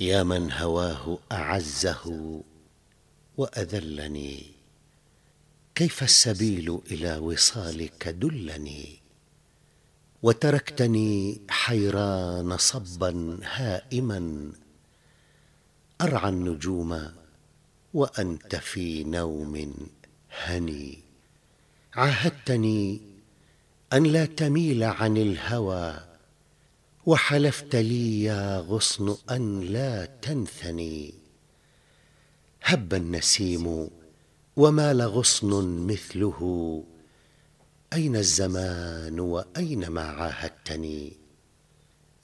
يا من هواه أعزه وأذلني. كيف السبيل إلى وصالك دلني؟ وتركتني حيران صبا هائما. أرعى النجوم وأنت في نوم هني. عاهدتني أن لا تميل عن الهوى وحلفت لي يا غصن أن لا تنثني. هب النسيم ومال غصن مثله. أين الزمان وأين ما عاهدتني؟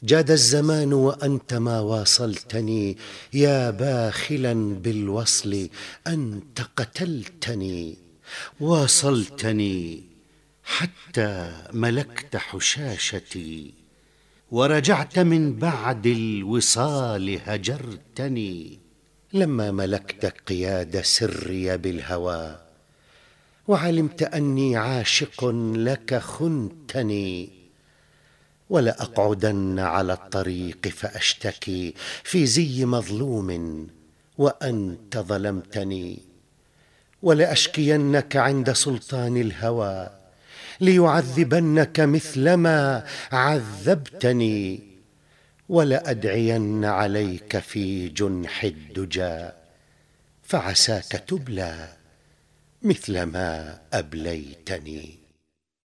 جاد الزمان وأنت ما واصلتني. يا باخلا بالوصل أنت قتلتني. واصلتني حتى ملكت حشاشتي. ورجعت من بعد الوصال هجرتني. لما ملكت قياد سري بالهوى وعلمت أني عاشق لك خنتني. ولاقعدن على الطريق فأشتكي في زي مظلوم وأنت ظلمتني. ولاشكينك عند سلطان الهوى ليعذبنك مثلما عذبتني ولأدعين عليك في جنح الدجى فعساك تبلى مثل ما أبليتني.